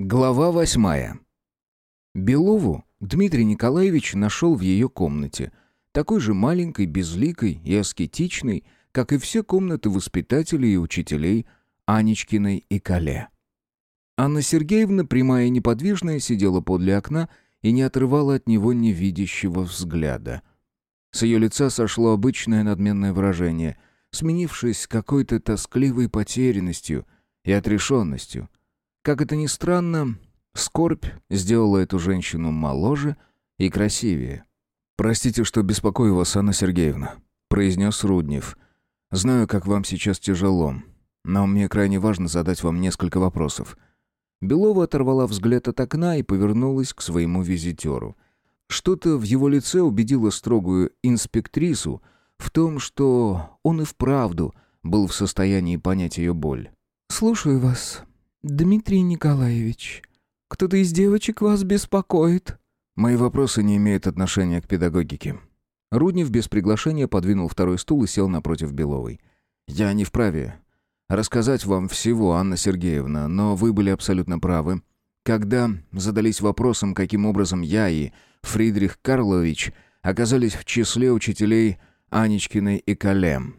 Глава восьмая. Белову Дмитрий Николаевич нашел в ее комнате, такой же маленькой, безликой и аскетичной, как и все комнаты воспитателей и учителей Анечкиной и Кале. Анна Сергеевна, прямая и неподвижная, сидела подле окна и не отрывала от него невидящего взгляда. С ее лица сошло обычное надменное выражение, сменившись какой-то тоскливой потерянностью и отрешенностью. Как это ни странно, скорбь сделала эту женщину моложе и красивее. «Простите, что беспокою вас, Анна Сергеевна», — произнес Руднев. «Знаю, как вам сейчас тяжело, но мне крайне важно задать вам несколько вопросов». Белова оторвала взгляд от окна и повернулась к своему визитеру. Что-то в его лице убедило строгую инспектрису в том, что он и вправду был в состоянии понять ее боль. «Слушаю вас, Дмитрий Николаевич. Кто-то из девочек вас беспокоит?» «Мои вопросы не имеют отношения к педагогике». Руднев без приглашения подвинул второй стул и сел напротив Беловой. «Я не вправе рассказать вам всего, Анна Сергеевна, но вы были абсолютно правы. Когда задались вопросом, каким образом я и Фридрих Карлович оказались в числе учителей Анечкиной и Калем.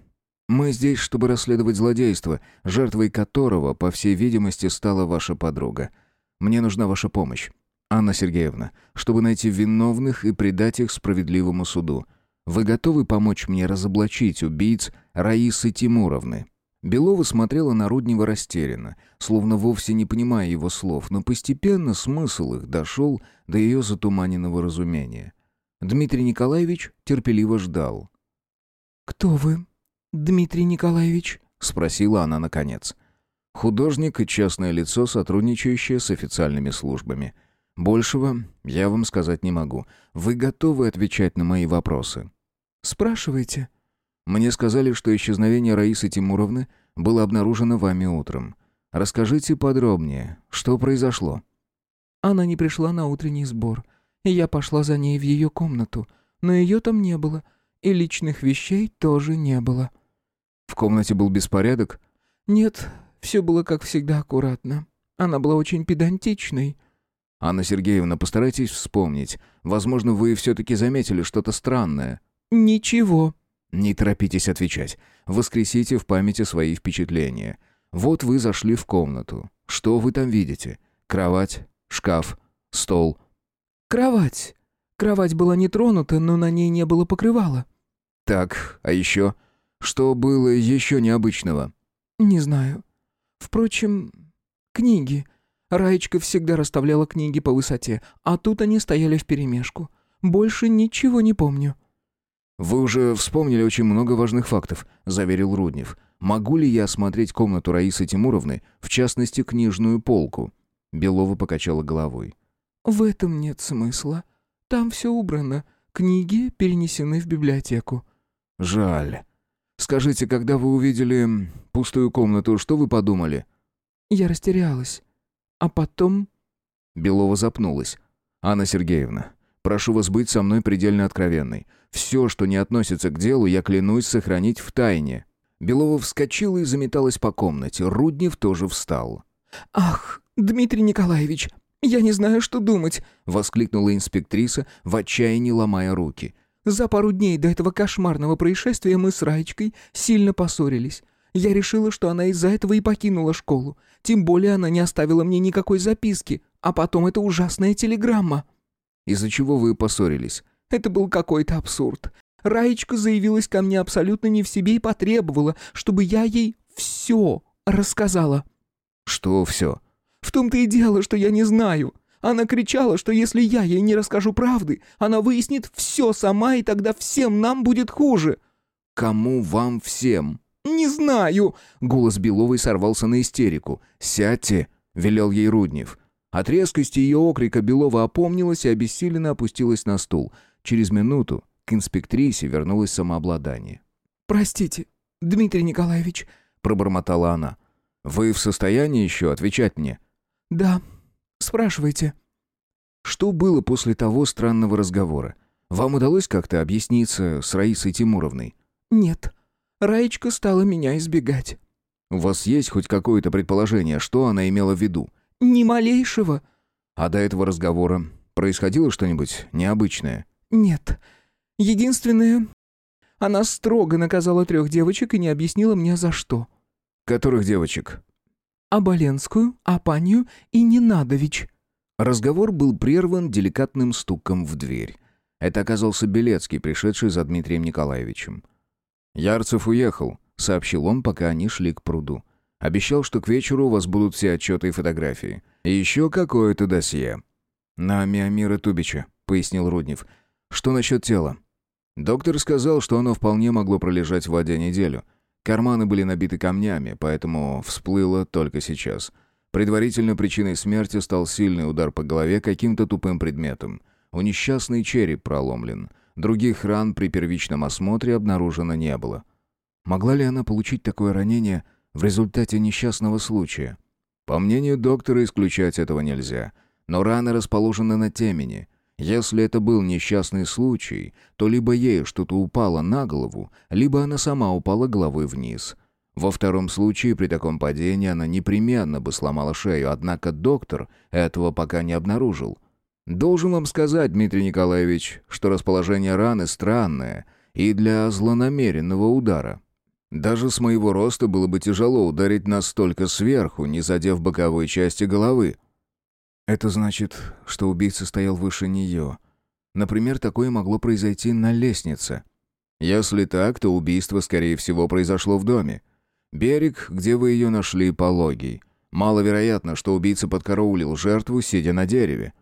Мы здесь, чтобы расследовать злодейство, жертвой которого, по всей видимости, стала ваша подруга. Мне нужна ваша помощь, Анна Сергеевна, чтобы найти виновных и предать их справедливому суду. Вы готовы помочь мне разоблачить убийц Раисы Тимуровны?» Белова смотрела на Руднева растерянно, словно вовсе не понимая его слов, но постепенно смысл их дошел до ее затуманенного разумения. Дмитрий Николаевич терпеливо ждал. «Кто вы, Дмитрий Николаевич?» — спросила она наконец. «Художник и частное лицо, сотрудничающее с официальными службами. Большего я вам сказать не могу. Вы готовы отвечать на мои вопросы?» «Спрашивайте». Мне сказали, что исчезновение Раисы Тимуровны было обнаружено вами утром. Расскажите подробнее, что произошло?» Она не пришла на утренний сбор, и я пошла за ней в ее комнату, но ее там не было, и личных вещей тоже не было. «В комнате был беспорядок?» «Нет, все было, как всегда, аккуратно. Она была очень педантичной». «Анна Сергеевна, постарайтесь вспомнить. Возможно, вы все-таки заметили что-то странное». «Ничего», не торопитесь отвечать. Воскресите в памяти свои впечатления. Вот вы зашли в комнату. Что вы там видите? Кровать, шкаф, стол. Кровать. Кровать была не тронута, но на ней не было покрывала. Так, а еще? Что было еще необычного? Не знаю. Впрочем, книги. Раечка всегда расставляла книги по высоте, а тут они стояли вперемешку. Больше ничего не помню. «Вы уже вспомнили очень много важных фактов», — заверил Руднев. «Могу ли я осмотреть комнату Раисы Тимуровны, в частности, книжную полку?» Белова покачала головой. «В этом нет смысла. Там все убрано. Книги перенесены в библиотеку». «Жаль. Скажите, когда вы увидели пустую комнату, что вы подумали?» «Я растерялась. А потом...» Белова запнулась. «Анна Сергеевна, прошу вас быть со мной предельно откровенной. Все, что не относится к делу, я клянусь сохранить в тайне». Белова вскочила и заметалась по комнате. Руднев тоже встал. «Ах, Дмитрий Николаевич, я не знаю, что думать!» — воскликнула инспектриса, в отчаянии ломая руки. «За пару дней до этого кошмарного происшествия мы с Раечкой сильно поссорились. Я решила, что она из-за этого и покинула школу. Тем более она не оставила мне никакой записки. А потом эта ужасная телеграмма». «Из-за чего вы поссорились?» Это был какой-то абсурд. Раечка заявилась ко мне абсолютно не в себе и потребовала, чтобы я ей все рассказала. Что все? В том-то и дело, что я не знаю. Она кричала, что если я ей не расскажу правды, она выяснит все сама, и тогда всем нам будет хуже. Кому вам всем? Не знаю. Голос Беловой сорвался на истерику. Сядьте, велел ей Руднев. От резкости ее окрика Белова опомнилась и обессиленно опустилась на стул. Через минуту к инспектрисе вернулось самообладание. «Простите, Дмитрий Николаевич», — пробормотала она. «Вы в состоянии еще отвечать мне?» «Да. Спрашивайте». «Что было после того странного разговора? Вам удалось как-то объясниться с Раисой Тимуровной?» «Нет. Раечка стала меня избегать». «У вас есть хоть какое-то предположение, что она имела в виду?» ни малейшего». «А до этого разговора происходило что-нибудь необычное?» «Нет. Единственное, она строго наказала трех девочек и не объяснила мне за что». «Которых девочек?» «Аболенскую, Апанию и Ненадович». Разговор был прерван деликатным стуком в дверь. Это оказался Белецкий, пришедший за Дмитрием Николаевичем. «Ярцев уехал», — сообщил он, пока они шли к пруду. «Обещал, что к вечеру у вас будут все отчеты и фотографии. И еще какое-то досье». «На Миамира Тубича», — пояснил Руднев. «Что насчет тела?» Доктор сказал, что оно вполне могло пролежать в воде неделю. Карманы были набиты камнями, поэтому всплыло только сейчас. Предварительной причиной смерти стал сильный удар по голове каким-то тупым предметом. У несчастный череп проломлен. Других ран при первичном осмотре обнаружено не было. Могла ли она получить такое ранение в результате несчастного случая? По мнению доктора, исключать этого нельзя. Но раны расположены на темени — если это был несчастный случай, то либо ей что-то упало на голову, либо она сама упала головой вниз. Во втором случае, при таком падении, она непременно бы сломала шею, однако доктор этого пока не обнаружил. Должен вам сказать, Дмитрий Николаевич, что расположение раны странное и для злонамеренного удара. Даже с моего роста было бы тяжело ударить настолько сверху, не задев боковой части головы. Это значит, что убийца стоял выше нее. Например, такое могло произойти на лестнице. Если так, то убийство, скорее всего, произошло в доме. Берег, где вы ее нашли, пологий. Маловероятно, что убийца подкараулил жертву, сидя на дереве.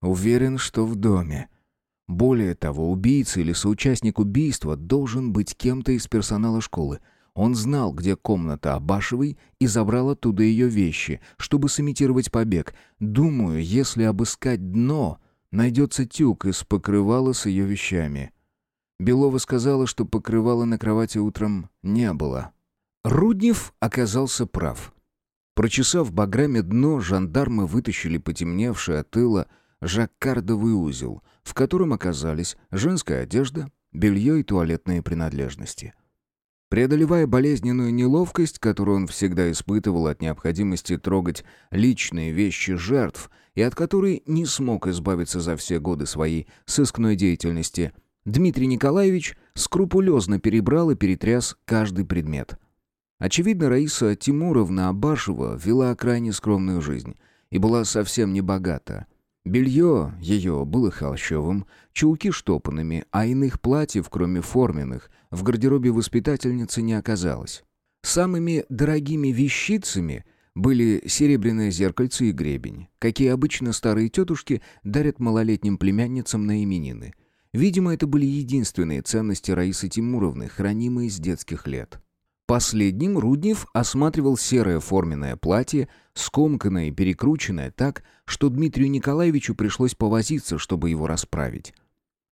Уверен, что в доме. Более того, убийца или соучастник убийства должен быть кем-то из персонала школы, он знал, где комната Абашевой, и забрал оттуда ее вещи, чтобы сымитировать побег. Думаю, если обыскать дно, найдется тюк из покрывала с ее вещами. Белова сказала, что покрывала на кровати утром не было. Руднев оказался прав. Прочесав баграми дно, жандармы вытащили потемневший от тыла жаккардовый узел, в котором оказались женская одежда, белье и туалетные принадлежности. Преодолевая болезненную неловкость, которую он всегда испытывал от необходимости трогать личные вещи жертв и от которой не смог избавиться за все годы своей сыскной деятельности, Дмитрий Николаевич скрупулезно перебрал и перетряс каждый предмет. Очевидно, Раиса Тимуровна Абашева вела крайне скромную жизнь и была совсем не богата. Белье ее было холщовым, чулки штопанными, а иных платьев, кроме форменных, в гардеробе воспитательницы не оказалось. Самыми дорогими вещицами были серебряное зеркальце и гребень, какие обычно старые тетушки дарят малолетним племянницам на именины. Видимо, это были единственные ценности Раисы Тимуровны, хранимые с детских лет. Последним Руднев осматривал серое форменное платье, скомканное и перекрученное так, что Дмитрию Николаевичу пришлось повозиться, чтобы его расправить.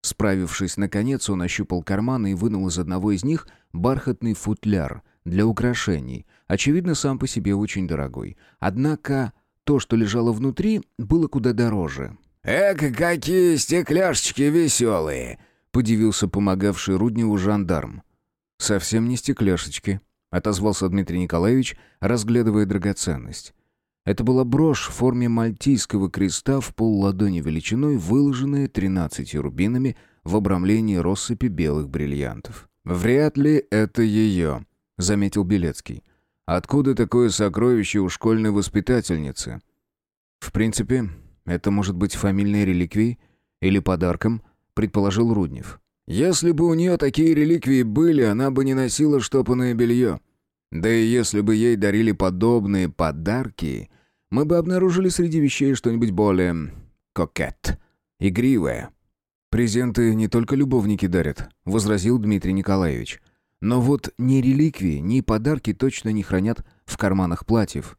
Справившись, наконец, он ощупал карманы и вынул из одного из них бархатный футляр для украшений, очевидно, сам по себе очень дорогой. Однако то, что лежало внутри, было куда дороже. «Эка, какие стекляшечки веселые!» — подивился помогавший Рудневу жандарм. «Совсем не стекляшечки», — отозвался Дмитрий Николаевич, разглядывая драгоценность. Это была брошь в форме мальтийского креста в полладони величиной, выложенная тринадцатью рубинами в обрамлении россыпи белых бриллиантов. «Вряд ли это ее», — заметил Белецкий. «Откуда такое сокровище у школьной воспитательницы?» «В принципе, это может быть фамильной реликвией или подарком», — предположил Руднев. Если бы у нее такие реликвии были, она бы не носила штопанное белье. Да и если бы ей дарили подобные подарки, мы бы обнаружили среди вещей что-нибудь более... кокет, игривое. «Презенты не только любовники дарят», — возразил Дмитрий Николаевич. «Но вот ни реликвии, ни подарки точно не хранят в карманах платьев».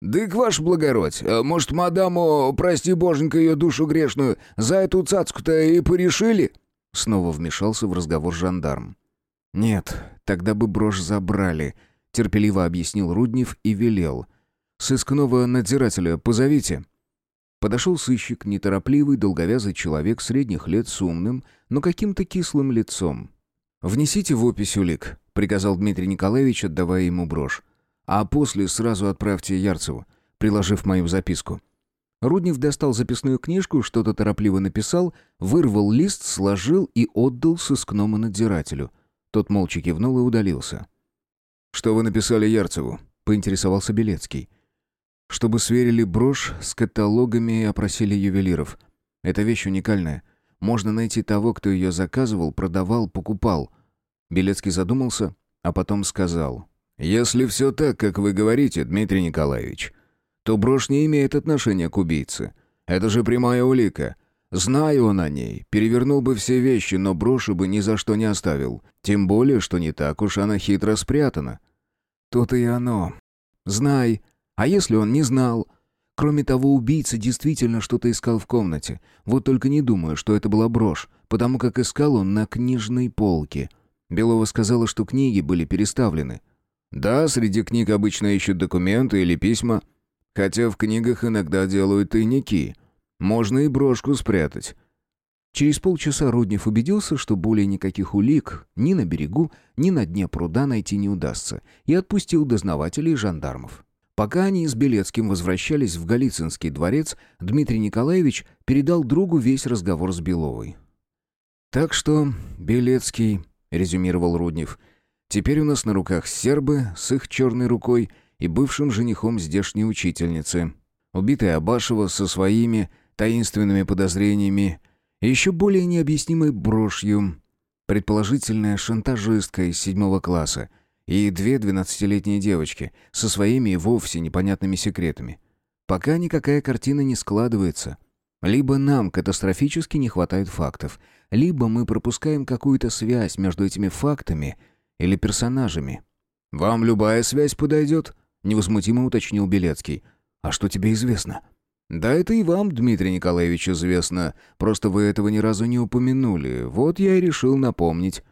«Дык, ваш благородь, а может, мадаму, прости боженька ее душу грешную, за эту цацку-то и порешили?» Снова вмешался в разговор жандарм. «Нет, тогда бы брошь забрали», — терпеливо объяснил Руднев и велел. «Сыскного надзирателя позовите». Подошел сыщик, неторопливый, долговязый человек средних лет с умным, но каким-то кислым лицом. «Внесите в опись улик», — приказал Дмитрий Николаевич, отдавая ему брошь. «А после сразу отправьте Ярцеву. приложив мою записку. Руднев достал записную книжку, что-то торопливо написал, вырвал лист, сложил и отдал сыскному надзирателю. Тот молча кивнул и удалился. «Что вы написали Ярцеву?» — поинтересовался Белецкий. «Чтобы сверили брошь с каталогами и опросили ювелиров. Эта вещь уникальная. Можно найти того, кто ее заказывал, продавал, покупал». Белецкий задумался, а потом сказал. «Если все так, как вы говорите, Дмитрий Николаевич, то брошь не имеет отношения к убийце. Это же прямая улика. Знаю он о ней, перевернул бы все вещи, но броши бы ни за что не оставил. Тем более, что не так уж она хитро спрятана. То-то и оно. Знай. А если он не знал? Кроме того, убийца действительно что-то искал в комнате. Вот только не думаю, что это была брошь, потому как искал он на книжной полке. Белова сказала, что книги были переставлены. Да, среди книг обычно ищут документы или письма. Хотя в книгах иногда делают тайники. Можно и брошку спрятать. Через полчаса Руднев убедился, что более никаких улик ни на берегу, ни на дне пруда найти не удастся, и отпустил дознавателей и жандармов. Пока они с Белецким возвращались в Голицынский дворец, Дмитрий Николаевич передал другу весь разговор с Беловой. «Так что, Белецкий», — резюмировал Руднев, — «теперь у нас на руках сербы с их черной рукой — и бывшим женихом здешней учительницы. Убитая Абашева со своими таинственными подозрениями и еще более необъяснимой брошью, предположительная шантажистка из седьмого класса и две двенадцатилетние девочки со своими и вовсе непонятными секретами. Пока никакая картина не складывается. Либо нам катастрофически не хватает фактов, либо мы пропускаем какую-то связь между этими фактами или персонажами. «Вам любая связь подойдет?» невозмутимо уточнил Белецкий. «А что тебе известно?» «Да это и вам, Дмитрий Николаевич, известно. Просто вы этого ни разу не упомянули. Вот я и решил напомнить».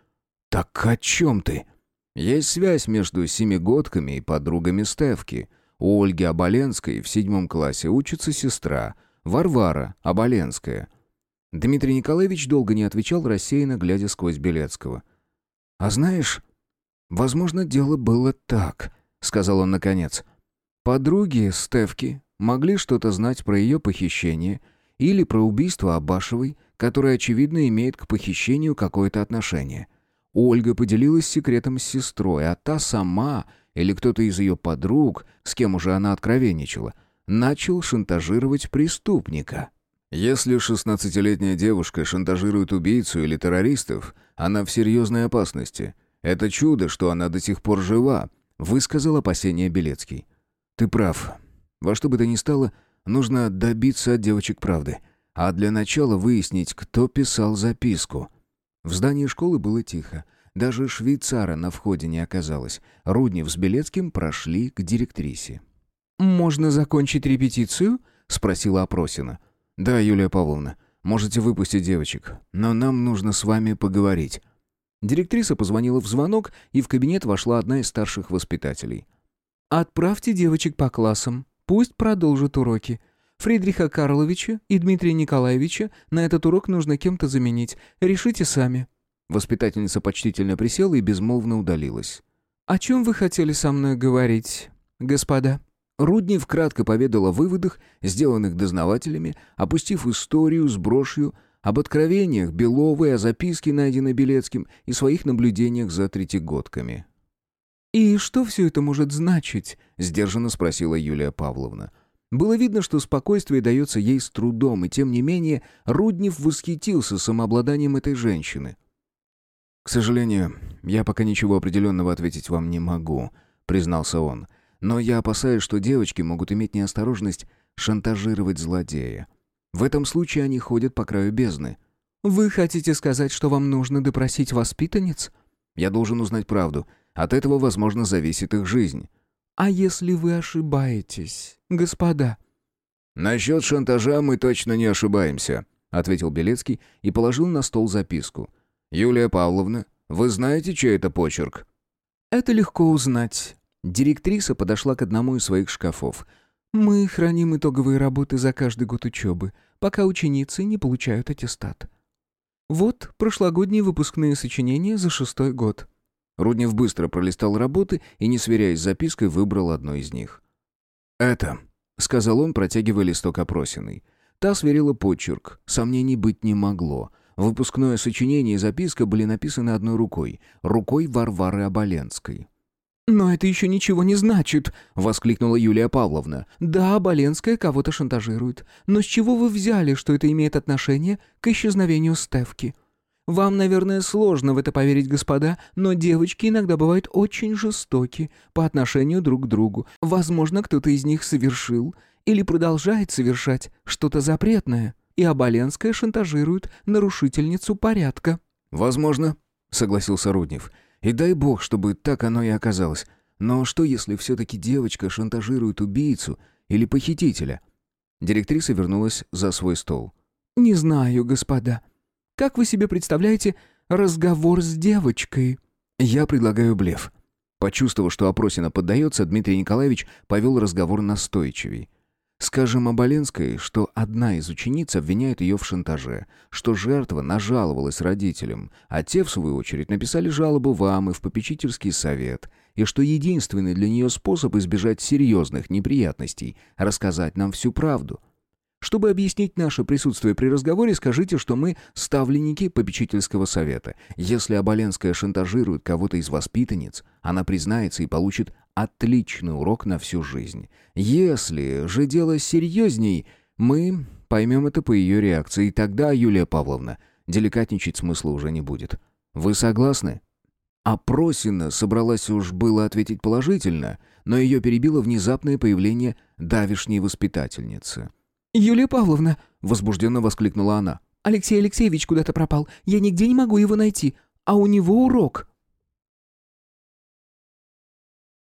«Так о чем ты?» «Есть связь между семигодками и подругами Стевки. У Ольги Оболенской в седьмом классе учится сестра, Варвара Оболенская». Дмитрий Николаевич долго не отвечал, рассеянно глядя сквозь Белецкого. «А знаешь, возможно, дело было так», сказал он наконец. Подруги Стевки могли что-то знать про ее похищение или про убийство Абашевой, которое, очевидно, имеет к похищению какое-то отношение. Ольга поделилась секретом с сестрой, а та сама или кто-то из ее подруг, с кем уже она откровенничала, начал шантажировать преступника. Если шестнадцатилетняя девушка шантажирует убийцу или террористов, она в серьезной опасности. Это чудо, что она до сих пор жива, высказал опасение Белецкий. «Ты прав. Во что бы то ни стало, нужно добиться от девочек правды. А для начала выяснить, кто писал записку». В здании школы было тихо. Даже швейцара на входе не оказалось. Руднев с Белецким прошли к директрисе. «Можно закончить репетицию?» — спросила Опросина. «Да, Юлия Павловна, можете выпустить девочек, но нам нужно с вами поговорить». Директриса позвонила в звонок, и в кабинет вошла одна из старших воспитателей. «Отправьте девочек по классам. Пусть продолжат уроки. Фридриха Карловича и Дмитрия Николаевича на этот урок нужно кем-то заменить. Решите сами». Воспитательница почтительно присела и безмолвно удалилась. «О чем вы хотели со мной говорить, господа?» Руднев кратко поведал о выводах, сделанных дознавателями, опустив историю с брошью, об откровениях Беловой, о записке, найденной Белецким, и своих наблюдениях за третьегодками. «И что все это может значить?» — сдержанно спросила Юлия Павловна. Было видно, что спокойствие дается ей с трудом, и тем не менее Руднев восхитился самообладанием этой женщины. «К сожалению, я пока ничего определенного ответить вам не могу», — признался он. «Но я опасаюсь, что девочки могут иметь неосторожность шантажировать злодея. В этом случае они ходят по краю бездны. «Вы хотите сказать, что вам нужно допросить воспитанниц?» «Я должен узнать правду. От этого, возможно, зависит их жизнь». «А если вы ошибаетесь, господа?» «Насчет шантажа мы точно не ошибаемся», — ответил Белецкий и положил на стол записку. «Юлия Павловна, вы знаете, чей это почерк?» «Это легко узнать». Директриса подошла к одному из своих шкафов — мы храним итоговые работы за каждый год учебы, пока ученицы не получают аттестат. Вот прошлогодние выпускные сочинения за шестой год. Руднев быстро пролистал работы и, не сверяясь с запиской, выбрал одну из них. «Это», — сказал он, протягивая листок опросиной. Та сверила почерк, сомнений быть не могло. Выпускное сочинение и записка были написаны одной рукой, рукой Варвары Оболенской. «Но это еще ничего не значит!» — воскликнула Юлия Павловна. «Да, Боленская кого-то шантажирует. Но с чего вы взяли, что это имеет отношение к исчезновению Стевки? Вам, наверное, сложно в это поверить, господа, но девочки иногда бывают очень жестоки по отношению друг к другу. Возможно, кто-то из них совершил или продолжает совершать что-то запретное, и Оболенская шантажирует нарушительницу порядка». «Возможно», — согласился Руднев. И дай бог, чтобы так оно и оказалось. Но что, если все-таки девочка шантажирует убийцу или похитителя? Директриса вернулась за свой стол. «Не знаю, господа. Как вы себе представляете разговор с девочкой?» «Я предлагаю блеф». Почувствовав, что опросина поддается, Дмитрий Николаевич повел разговор настойчивей. Скажем Оболенской, что одна из учениц обвиняет ее в шантаже, что жертва нажаловалась родителям, а те, в свою очередь, написали жалобу вам и в попечительский совет, и что единственный для нее способ избежать серьезных неприятностей – рассказать нам всю правду – чтобы объяснить наше присутствие при разговоре, скажите, что мы ставленники попечительского совета. Если Оболенская шантажирует кого-то из воспитанниц, она признается и получит отличный урок на всю жизнь. Если же дело серьезней, мы поймем это по ее реакции, и тогда, Юлия Павловна, деликатничать смысла уже не будет. Вы согласны? А Просина собралась уж было ответить положительно, но ее перебило внезапное появление давишней воспитательницы. «Юлия Павловна!» — возбужденно воскликнула она. «Алексей Алексеевич куда-то пропал. Я нигде не могу его найти. А у него урок».